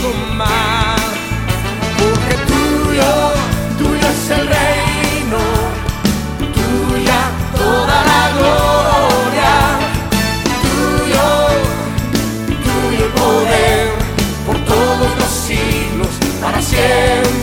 todo mal. Porque tuyo, tuyo es el reino, tuya toda la gloria. Tuyo, tuyo el poder por todos los siglos, para siempre.